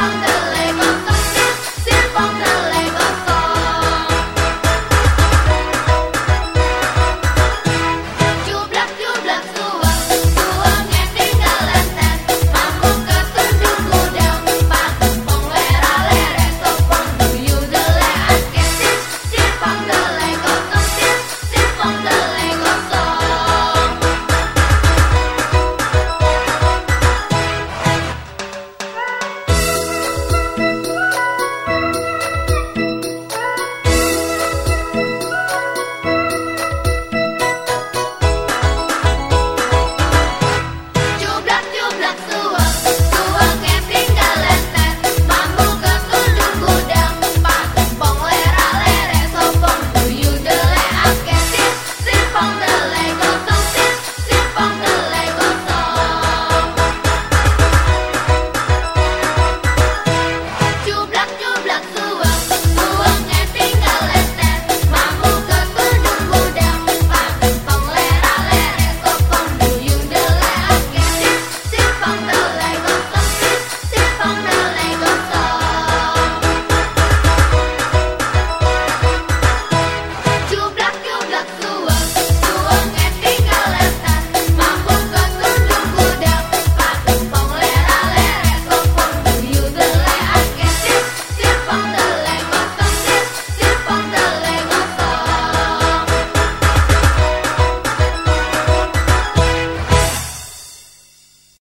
from the